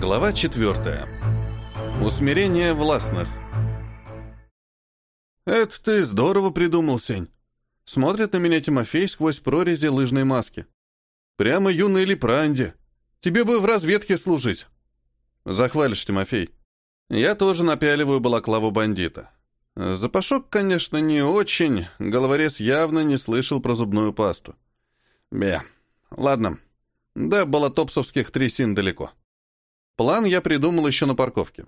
Глава 4. Усмирение властных. «Это ты здорово придумал, Сень!» Смотрит на меня Тимофей сквозь прорези лыжной маски. «Прямо юный Липранди. Тебе бы в разведке служить!» «Захвалишь, Тимофей!» Я тоже напяливаю балаклаву бандита. Запашок, конечно, не очень. Головорез явно не слышал про зубную пасту. Бе. Ладно. До болотопсовских трясин далеко. План я придумал еще на парковке.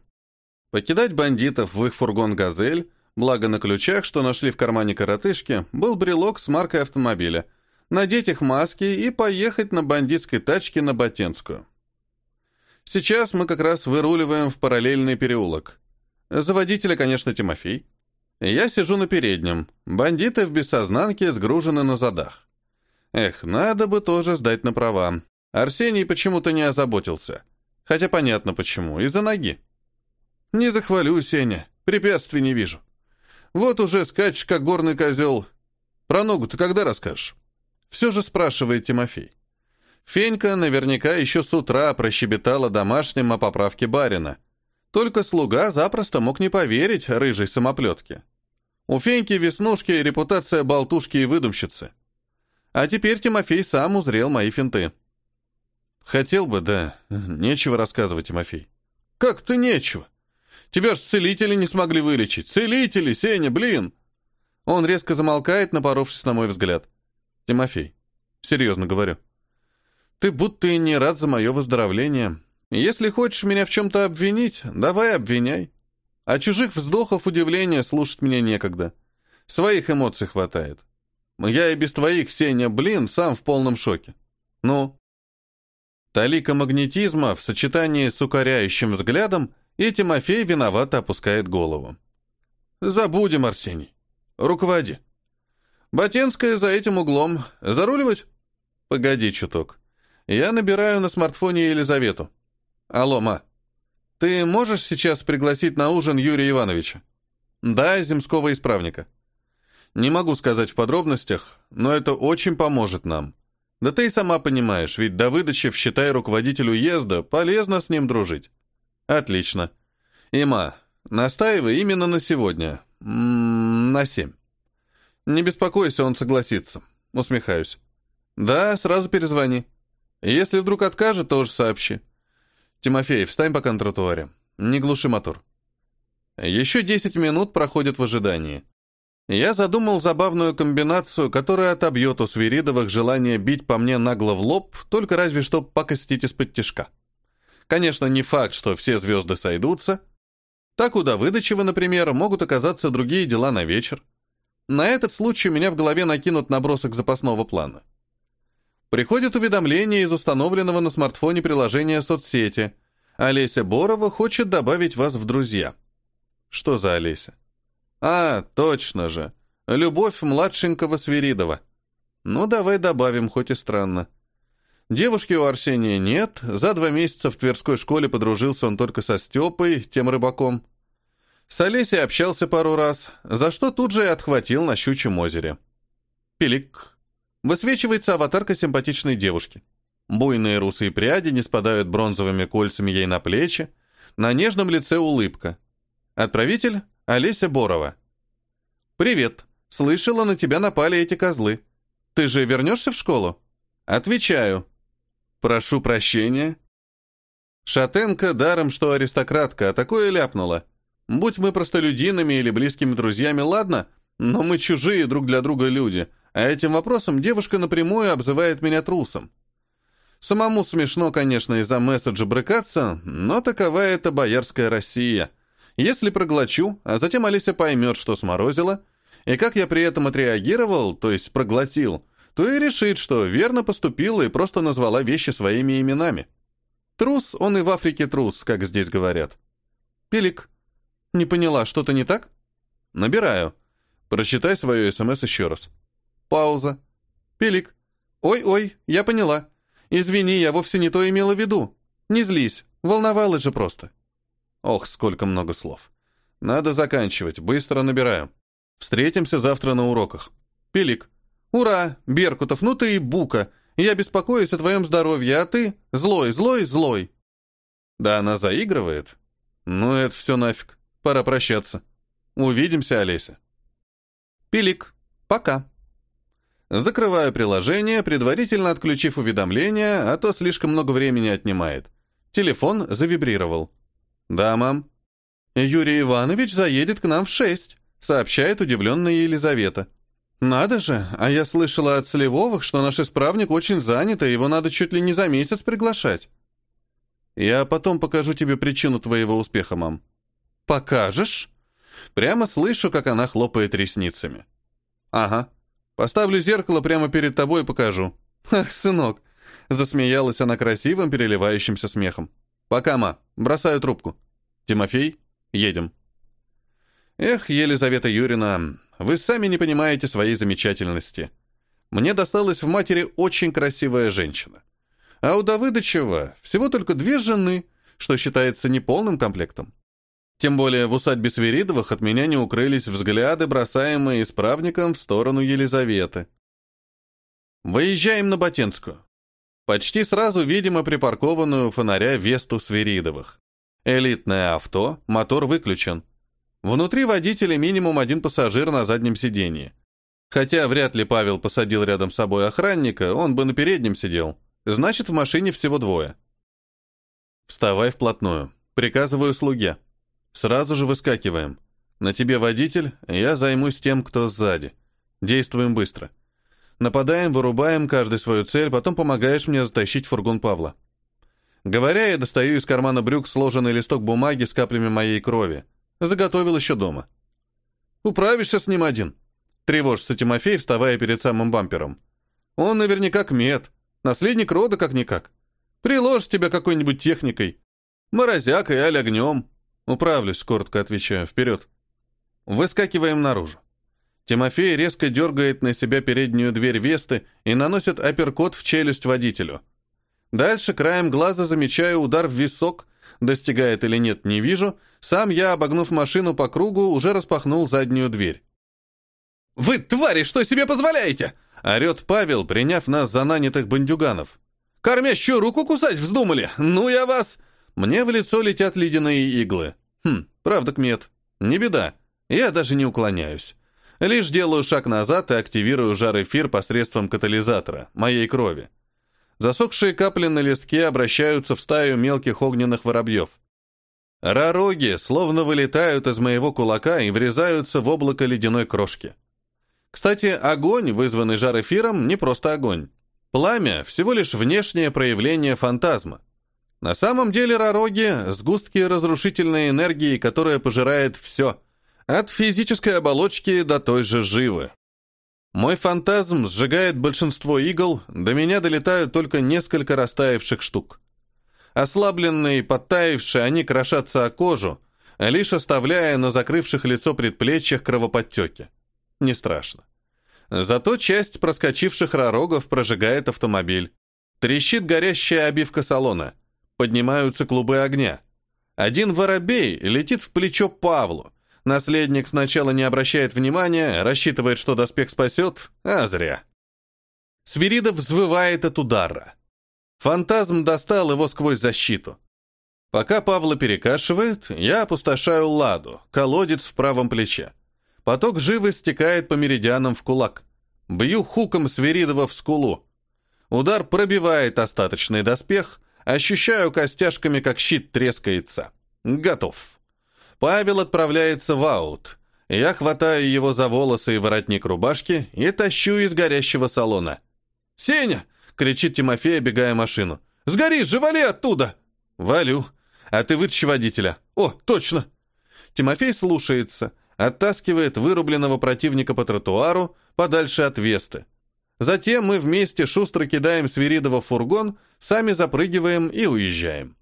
Покидать бандитов в их фургон «Газель», благо на ключах, что нашли в кармане коротышки, был брелок с маркой автомобиля, надеть их маски и поехать на бандитской тачке на Ботенскую. Сейчас мы как раз выруливаем в параллельный переулок. За водителя, конечно, Тимофей. Я сижу на переднем. Бандиты в бессознанке сгружены на задах. Эх, надо бы тоже сдать на права. Арсений почему-то не озаботился. Хотя понятно почему, из-за ноги. Не захвалю, Сеня, препятствий не вижу. Вот уже скачешь, как горный козел. Про ногу ты когда расскажешь? Все же спрашивает Тимофей. Фенька наверняка еще с утра прощебетала домашним о поправке барина. Только слуга запросто мог не поверить рыжей самоплетке. У Феньки веснушки репутация болтушки и выдумщицы. А теперь Тимофей сам узрел мои финты. Хотел бы, да. Нечего рассказывать, Тимофей. Как-то нечего. Тебя ж целители не смогли вылечить. Целители, Сеня, блин! Он резко замолкает, напоровшись на мой взгляд. Тимофей, серьезно говорю. Ты будто и не рад за мое выздоровление. Если хочешь меня в чем-то обвинить, давай обвиняй. А чужих вздохов удивления слушать мне некогда. Своих эмоций хватает. Я и без твоих, Сеня, блин, сам в полном шоке. Ну, Талика магнетизма в сочетании с укоряющим взглядом, и Тимофей виновато опускает голову. «Забудем, Арсений. Руководи. Ботенская за этим углом. Заруливать?» «Погоди чуток. Я набираю на смартфоне Елизавету. Алло, ма. Ты можешь сейчас пригласить на ужин Юрия Ивановича?» «Да, земского исправника». «Не могу сказать в подробностях, но это очень поможет нам. Да ты и сама понимаешь, ведь Давыдычев, считай руководитель уезда, полезно с ним дружить. Отлично. Има, настаивай именно на сегодня. М -м, на семь. Не беспокойся, он согласится. Усмехаюсь. Да, сразу перезвони. Если вдруг откажет, тоже сообщи. Тимофей, встань пока на тротуаре. Не глуши мотор. Еще десять минут проходят в ожидании. Я задумал забавную комбинацию, которая отобьет у Свиридовых желание бить по мне нагло в лоб, только разве что покостить из-под тишка. Конечно, не факт, что все звезды сойдутся. Так у Давыдычева, например, могут оказаться другие дела на вечер. На этот случай у меня в голове накинут набросок запасного плана. Приходит уведомление из установленного на смартфоне приложения соцсети. Олеся Борова хочет добавить вас в друзья. Что за Олеся? А, точно же. Любовь младшенького Свиридова. Ну, давай добавим, хоть и странно. Девушки у Арсения нет. За два месяца в Тверской школе подружился он только со Степой, тем рыбаком. С Олесей общался пару раз, за что тут же и отхватил на щучьем озере. Пилик. Высвечивается аватарка симпатичной девушки. Буйные русые пряди не спадают бронзовыми кольцами ей на плечи. На нежном лице улыбка. Отправитель Олеся Борова. «Привет. Слышала, на тебя напали эти козлы. Ты же вернешься в школу?» «Отвечаю. Прошу прощения». Шатенка даром, что аристократка, а такое ляпнула. Будь мы простолюдинами или близкими друзьями, ладно, но мы чужие друг для друга люди, а этим вопросом девушка напрямую обзывает меня трусом. Самому смешно, конечно, из-за месседжа брыкаться, но такова эта боярская Россия — если проглочу, а затем Алиса поймет, что сморозила, и как я при этом отреагировал, то есть проглотил, то и решит, что верно поступила и просто назвала вещи своими именами. Трус, он и в Африке трус, как здесь говорят. Пилик. Не поняла, что-то не так? Набираю. Прочитай свое СМС еще раз. Пауза. Пилик. Ой-ой, я поняла. Извини, я вовсе не то имела в виду. Не злись, волновалась же просто. Ох, сколько много слов. Надо заканчивать, быстро набираю. Встретимся завтра на уроках. Пилик. Ура, Беркутов, ну ты и бука. Я беспокоюсь о твоем здоровье, а ты злой, злой, злой. Да она заигрывает. Ну, это все нафиг. Пора прощаться. Увидимся, Олеся. Пилик. Пока. Закрываю приложение, предварительно отключив уведомления, а то слишком много времени отнимает. Телефон завибрировал. «Да, мам». «Юрий Иванович заедет к нам в шесть», — сообщает удивленная Елизавета. «Надо же, а я слышала от Сливовых, что наш исправник очень занят, и его надо чуть ли не за месяц приглашать». «Я потом покажу тебе причину твоего успеха, мам». «Покажешь?» Прямо слышу, как она хлопает ресницами. «Ага. Поставлю зеркало прямо перед тобой и покажу». «Ах, сынок!» Засмеялась она красивым, переливающимся смехом. «Пока, ма. Бросаю трубку. Тимофей, едем». Эх, Елизавета Юрина, вы сами не понимаете своей замечательности. Мне досталась в матери очень красивая женщина. А у Давыдычева всего только две жены, что считается неполным комплектом. Тем более в усадьбе Свиридовых от меня не укрылись взгляды, бросаемые исправником в сторону Елизаветы. Выезжаем на Ботенскую. Почти сразу видимо припаркованную фонаря Весту Свиридовых. Элитное авто, мотор выключен. Внутри водителя минимум один пассажир на заднем сидении. Хотя вряд ли Павел посадил рядом с собой охранника, он бы на переднем сидел. Значит, в машине всего двое. Вставай вплотную. Приказываю слуге. Сразу же выскакиваем. На тебе водитель, я займусь тем, кто сзади. Действуем быстро. Нападаем, вырубаем каждый свою цель, потом помогаешь мне затащить фургон Павла. Говоря, я достаю из кармана брюк сложенный листок бумаги с каплями моей крови. Заготовил еще дома. «Управишься с ним один?» Тревожится Тимофей, вставая перед самым бампером. «Он наверняка кмет. Наследник рода как-никак. Приложь тебя какой-нибудь техникой. Морозякой, аль огнем. «Управлюсь», — коротко отвечаю. «Вперед». Выскакиваем наружу. Тимофей резко дергает на себя переднюю дверь Весты и наносит апперкот в челюсть водителю. Дальше краем глаза замечаю удар в висок, достигает или нет, не вижу. Сам я, обогнув машину по кругу, уже распахнул заднюю дверь. «Вы, твари, что себе позволяете?» — орет Павел, приняв нас за нанятых бандюганов. «Кормящую руку кусать вздумали? Ну я вас...» Мне в лицо летят ледяные иглы. Хм, правда, кмет. Не беда. Я даже не уклоняюсь. Лишь делаю шаг назад и активирую жар-эфир посредством катализатора, моей крови. Засохшие капли на листке обращаются в стаю мелких огненных воробьев. Ророги словно вылетают из моего кулака и врезаются в облако ледяной крошки. Кстати, огонь, вызванный жар-эфиром, не просто огонь. Пламя — всего лишь внешнее проявление фантазма. На самом деле ророги — сгустки разрушительной энергии, которая пожирает все, от физической оболочки до той же живы. Мой фантазм сжигает большинство игл, до меня долетают только несколько растаявших штук. Ослабленные и подтаявшие, они крошатся о кожу, лишь оставляя на закрывших лицо предплечьях кровоподтеки. Не страшно. Зато часть проскочивших ророгов прожигает автомобиль. Трещит горящая обивка салона — Поднимаются клубы огня. Один воробей летит в плечо Павлу. Наследник сначала не обращает внимания, рассчитывает, что доспех спасет, а зря. Свиридов взвывает от удара. Фантазм достал его сквозь защиту. Пока Павла перекашивает, я опустошаю ладу, колодец в правом плече. Поток живы стекает по меридианам в кулак. Бью хуком Свиридова в скулу. Удар пробивает остаточный доспех, Ощущаю костяшками, как щит трескается. Готов. Павел отправляется в аут. Я хватаю его за волосы и воротник рубашки и тащу из горящего салона. «Сеня!» — кричит Тимофей, обегая машину. «Сгори же, вали оттуда!» «Валю. А ты вытащи водителя». «О, точно!» Тимофей слушается, оттаскивает вырубленного противника по тротуару подальше от Весты. Затем мы вместе шустро кидаем Свиридова в фургон, сами запрыгиваем и уезжаем.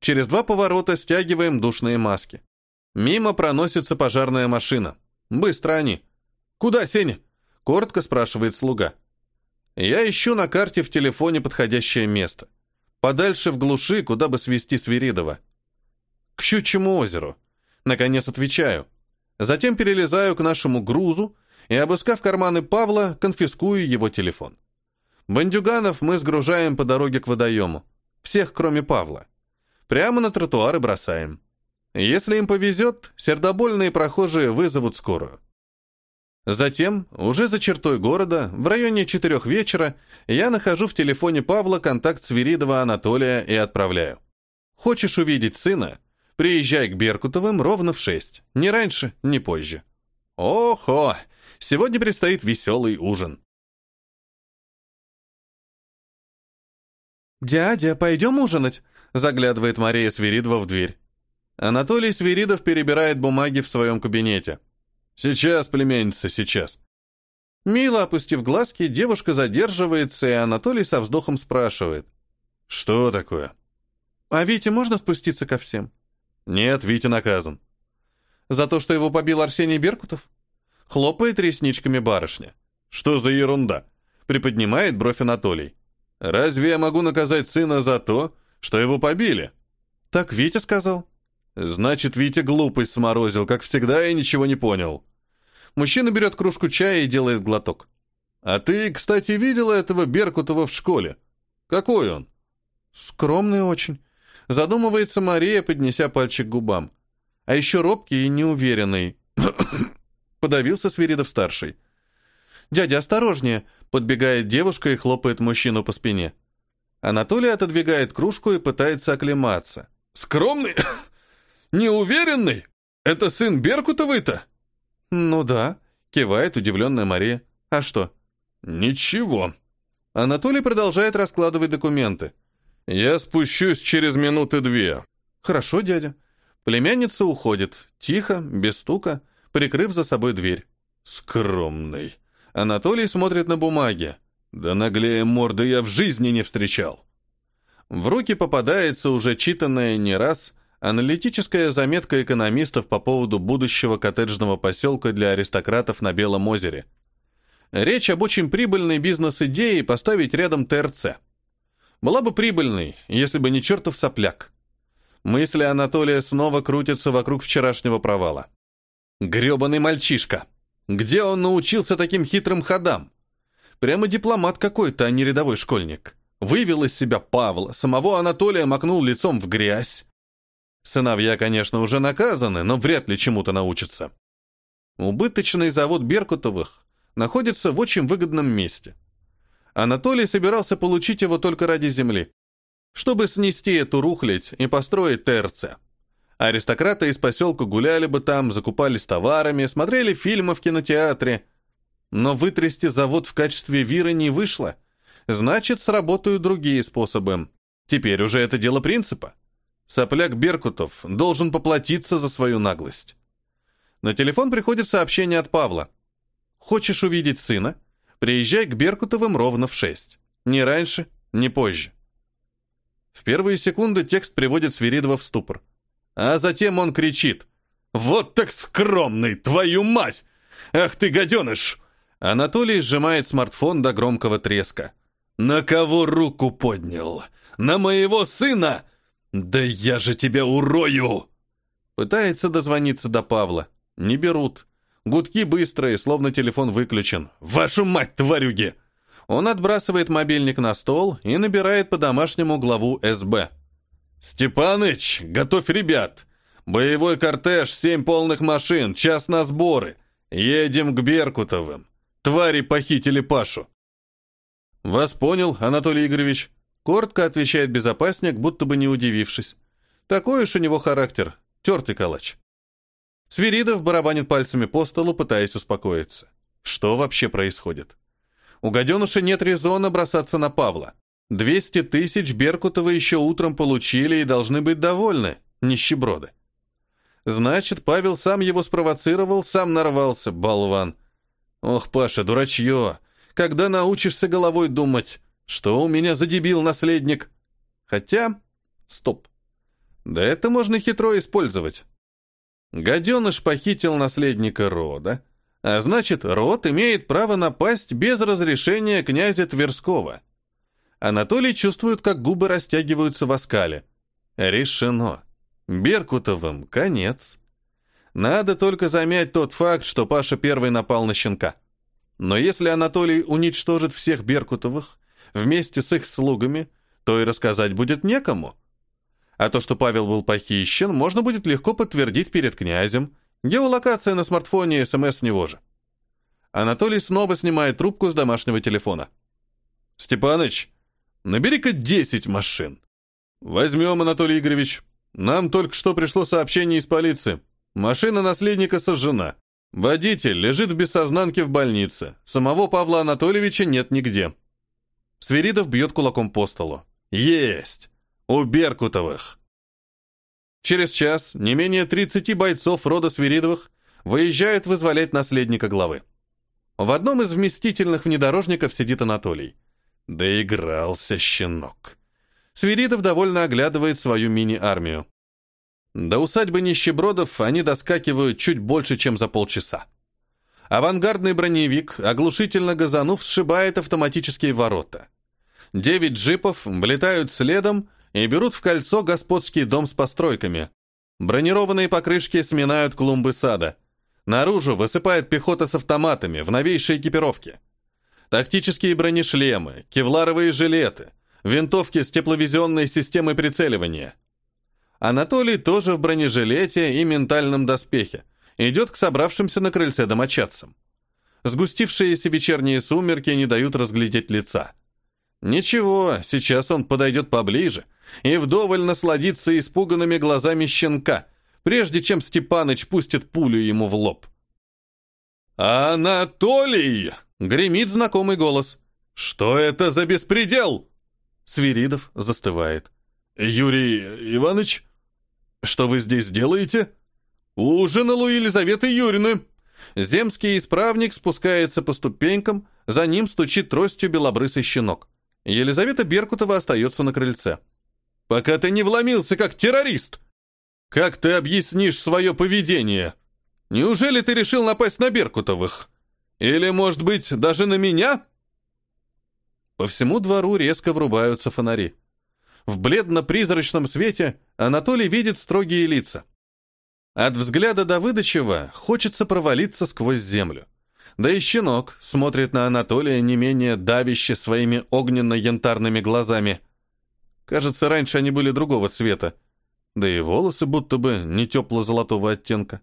Через два поворота стягиваем душные маски. Мимо проносится пожарная машина. Быстро они. «Куда, Сеня?» — коротко спрашивает слуга. Я ищу на карте в телефоне подходящее место. Подальше в глуши, куда бы свести Свиридова. К Щучьему озеру. Наконец отвечаю. Затем перелезаю к нашему грузу, и, обыскав карманы Павла, конфискую его телефон. Бандюганов мы сгружаем по дороге к водоему. Всех, кроме Павла. Прямо на тротуары бросаем. Если им повезет, сердобольные прохожие вызовут скорую. Затем, уже за чертой города, в районе четырех вечера, я нахожу в телефоне Павла контакт Свиридова Анатолия и отправляю. Хочешь увидеть сына? Приезжай к Беркутовым ровно в шесть. Ни раньше, ни позже. Охо! Сегодня предстоит веселый ужин. «Дядя, пойдем ужинать?» — заглядывает Мария Свиридова в дверь. Анатолий Свиридов перебирает бумаги в своем кабинете. «Сейчас, племянница, сейчас». Мило опустив глазки, девушка задерживается, и Анатолий со вздохом спрашивает. «Что такое?» «А Вите можно спуститься ко всем?» «Нет, Витя наказан». «За то, что его побил Арсений Беркутов?» Хлопает ресничками барышня. «Что за ерунда?» Приподнимает бровь Анатолий. «Разве я могу наказать сына за то, что его побили?» «Так Витя сказал». Значит, Витя глупость сморозил, как всегда, и ничего не понял. Мужчина берет кружку чая и делает глоток. А ты, кстати, видела этого Беркутова в школе? Какой он? Скромный очень. Задумывается Мария, поднеся пальчик к губам. А еще робкий и неуверенный. Подавился Свиридов-старший. «Дядя, осторожнее!» Подбегает девушка и хлопает мужчину по спине. Анатолий отодвигает кружку и пытается оклематься. «Скромный? Неуверенный? Это сын Беркутовый-то?» «Ну да», — кивает удивленная Мария. «А что?» «Ничего». Анатолий продолжает раскладывать документы. «Я спущусь через минуты две». «Хорошо, дядя». Племянница уходит, тихо, без стука, прикрыв за собой дверь. «Скромный». Анатолий смотрит на бумаги. «Да наглее морды я в жизни не встречал». В руки попадается уже читанная не раз Аналитическая заметка экономистов по поводу будущего коттеджного поселка для аристократов на Белом озере. Речь об очень прибыльной бизнес-идее поставить рядом ТРЦ. Была бы прибыльной, если бы не чертов сопляк. Мысли Анатолия снова крутятся вокруг вчерашнего провала. Грёбаный мальчишка. Где он научился таким хитрым ходам? Прямо дипломат какой-то, а не рядовой школьник. Вывел из себя Павла, самого Анатолия макнул лицом в грязь. Сыновья, конечно, уже наказаны, но вряд ли чему-то научатся. Убыточный завод Беркутовых находится в очень выгодном месте. Анатолий собирался получить его только ради земли, чтобы снести эту рухлядь и построить ТРЦ. Аристократы из поселка гуляли бы там, закупались товарами, смотрели фильмы в кинотеатре. Но вытрясти завод в качестве вира не вышло. Значит, сработают другие способы. Теперь уже это дело принципа. Сопляк Беркутов должен поплатиться за свою наглость. На телефон приходит сообщение от Павла. «Хочешь увидеть сына? Приезжай к Беркутовым ровно в шесть. Ни раньше, ни позже». В первые секунды текст приводит Свиридова в ступор. А затем он кричит. «Вот так скромный, твою мать! Ах ты, гаденыш!» Анатолий сжимает смартфон до громкого треска. «На кого руку поднял? На моего сына!» «Да я же тебя урою!» Пытается дозвониться до Павла. Не берут. Гудки быстрые, словно телефон выключен. «Вашу мать, тварюги!» Он отбрасывает мобильник на стол и набирает по домашнему главу СБ. «Степаныч, готовь ребят! Боевой кортеж, семь полных машин, час на сборы. Едем к Беркутовым. Твари похитили Пашу». «Вас понял, Анатолий Игоревич», Коротко отвечает безопасник, будто бы не удивившись. Такой уж у него характер, тертый калач. Свиридов барабанит пальцами по столу, пытаясь успокоиться. Что вообще происходит? У гаденыша нет резона бросаться на Павла. 200 тысяч Беркутова еще утром получили и должны быть довольны, нищеброды. Значит, Павел сам его спровоцировал, сам нарвался, болван. Ох, Паша, дурачье, когда научишься головой думать? Что у меня за дебил-наследник? Хотя... Стоп. Да это можно хитро использовать. Гаденыш похитил наследника рода, а значит, род имеет право напасть без разрешения князя Тверского. Анатолий чувствует, как губы растягиваются в оскале. Решено. Беркутовым конец. Надо только замять тот факт, что Паша первый напал на щенка. Но если Анатолий уничтожит всех Беркутовых, вместе с их слугами, то и рассказать будет некому. А то, что Павел был похищен, можно будет легко подтвердить перед князем. Геолокация на смартфоне и СМС с него же. Анатолий снова снимает трубку с домашнего телефона. «Степаныч, набери-ка 10 машин». «Возьмем, Анатолий Игоревич. Нам только что пришло сообщение из полиции. Машина наследника сожжена. Водитель лежит в бессознанке в больнице. Самого Павла Анатольевича нет нигде». Свиридов бьет кулаком по столу. «Есть! У Беркутовых!» Через час не менее 30 бойцов рода Свиридовых выезжают вызволять наследника главы. В одном из вместительных внедорожников сидит Анатолий. Доигрался щенок. Свиридов довольно оглядывает свою мини-армию. До усадьбы нищебродов они доскакивают чуть больше, чем за полчаса. Авангардный броневик, оглушительно газанув, сшибает автоматические ворота. Девять джипов влетают следом и берут в кольцо господский дом с постройками. Бронированные покрышки сминают клумбы сада. Наружу высыпает пехота с автоматами в новейшей экипировке. Тактические бронешлемы, кевларовые жилеты, винтовки с тепловизионной системой прицеливания. Анатолий тоже в бронежилете и ментальном доспехе. Идет к собравшимся на крыльце домочадцам. Сгустившиеся вечерние сумерки не дают разглядеть лица. Ничего, сейчас он подойдет поближе и вдоволь насладится испуганными глазами щенка, прежде чем Степаныч пустит пулю ему в лоб. «Анатолий!» — гремит знакомый голос. «Что это за беспредел?» Свиридов застывает. «Юрий Иванович, что вы здесь делаете?» «Ужинал у Елизаветы Юрины». Земский исправник спускается по ступенькам, за ним стучит тростью белобрысый щенок. Елизавета Беркутова остается на крыльце. «Пока ты не вломился, как террорист!» «Как ты объяснишь свое поведение? Неужели ты решил напасть на Беркутовых? Или, может быть, даже на меня?» По всему двору резко врубаются фонари. В бледно-призрачном свете Анатолий видит строгие лица. От взгляда Давыдычева хочется провалиться сквозь землю. Да и щенок смотрит на Анатолия не менее давяще своими огненно-янтарными глазами. Кажется, раньше они были другого цвета, да и волосы будто бы не тепло-золотого оттенка.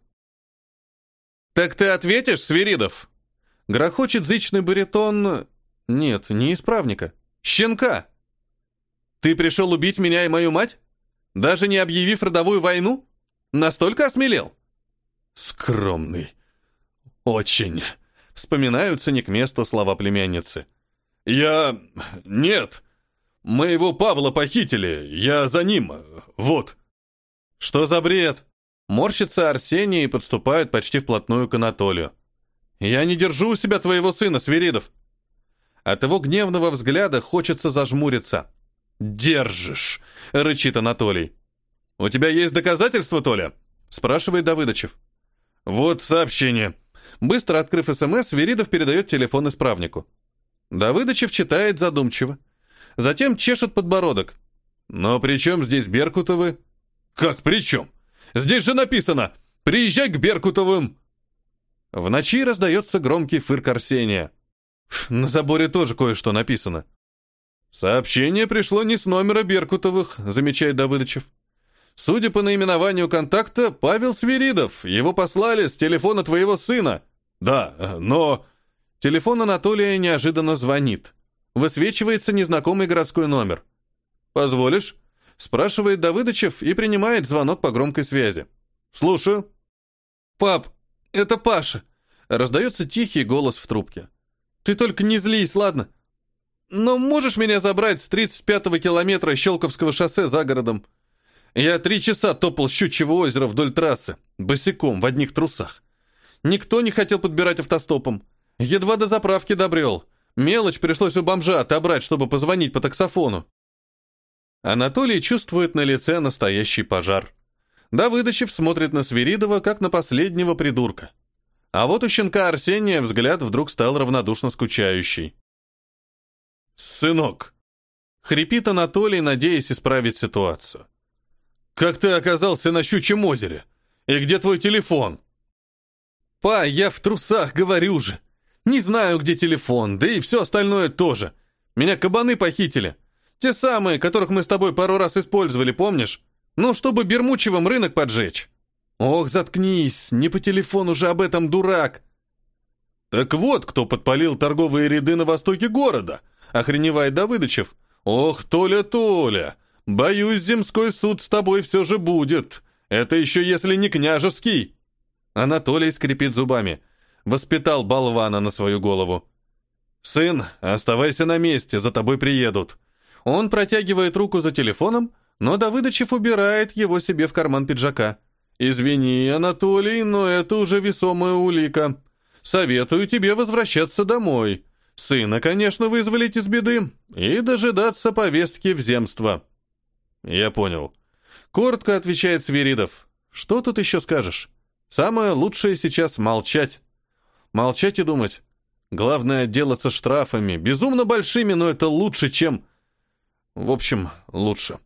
«Так ты ответишь, Свиридов?» Грохочет зычный баритон... Нет, не исправника. Щенка! Ты пришел убить меня и мою мать? Даже не объявив родовую войну? Настолько осмелел? Скромный. Очень. Вспоминаются не к месту слова племянницы. Я... Нет. Моего Павла похитили. Я за ним. Вот. Что за бред? Морщится Арсений и подступает почти вплотную к Анатолию. Я не держу у себя твоего сына, Свиридов. От его гневного взгляда хочется зажмуриться. «Держишь!» — рычит Анатолий. «У тебя есть доказательства, Толя?» — спрашивает Давыдычев. «Вот сообщение». Быстро открыв СМС, Веридов передает телефон исправнику. Давыдычев читает задумчиво. Затем чешет подбородок. «Но при чем здесь Беркутовы?» «Как при чем? Здесь же написано «Приезжай к Беркутовым!» В ночи раздается громкий фырк Арсения. На заборе тоже кое-что написано. «Сообщение пришло не с номера Беркутовых», — замечает Давыдычев. «Судя по наименованию контакта, Павел Свиридов. Его послали с телефона твоего сына». «Да, но...» Телефон Анатолия неожиданно звонит. Высвечивается незнакомый городской номер. «Позволишь?» — спрашивает Давыдычев и принимает звонок по громкой связи. «Слушаю». «Пап, это Паша», — раздается тихий голос в трубке. Ты только не злись, ладно? Но можешь меня забрать с 35-го километра Щелковского шоссе за городом? Я три часа топал Щучьего озера вдоль трассы, босиком, в одних трусах. Никто не хотел подбирать автостопом. Едва до заправки добрел. Мелочь пришлось у бомжа отобрать, чтобы позвонить по таксофону. Анатолий чувствует на лице настоящий пожар. Давыдычев смотрит на Свиридова, как на последнего придурка. А вот у щенка Арсения взгляд вдруг стал равнодушно скучающий. «Сынок!» — хрипит Анатолий, надеясь исправить ситуацию. «Как ты оказался на Щучьем озере? И где твой телефон?» «Па, я в трусах, говорю же. Не знаю, где телефон, да и все остальное тоже. Меня кабаны похитили. Те самые, которых мы с тобой пару раз использовали, помнишь? Ну, чтобы Бермучевым рынок поджечь. Ох, заткнись, не по телефону же об этом, дурак. Так вот, кто подпалил торговые ряды на востоке города, охреневает Давыдычев. Ох, Толя, Толя, боюсь, земской суд с тобой все же будет. Это еще если не княжеский. Анатолий скрипит зубами. Воспитал болвана на свою голову. «Сын, оставайся на месте, за тобой приедут». Он протягивает руку за телефоном, но Давыдычев убирает его себе в карман пиджака. «Извини, Анатолий, но это уже весомая улика. Советую тебе возвращаться домой. Сына, конечно, вызволить из беды и дожидаться повестки в земство». «Я понял». Коротко отвечает Свиридов. «Что тут еще скажешь? Самое лучшее сейчас молчать. Молчать и думать. Главное, отделаться штрафами. Безумно большими, но это лучше, чем... В общем, лучше.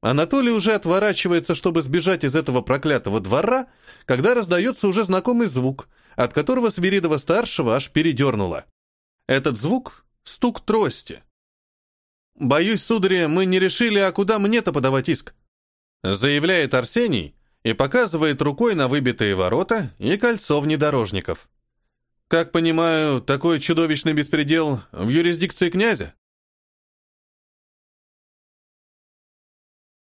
Анатолий уже отворачивается, чтобы сбежать из этого проклятого двора, когда раздается уже знакомый звук, от которого Свиридова-старшего аж передернуло. Этот звук — стук трости. «Боюсь, сударь, мы не решили, а куда мне-то подавать иск?» заявляет Арсений и показывает рукой на выбитые ворота и кольцо внедорожников. Как понимаю, такой чудовищный беспредел в юрисдикции князя?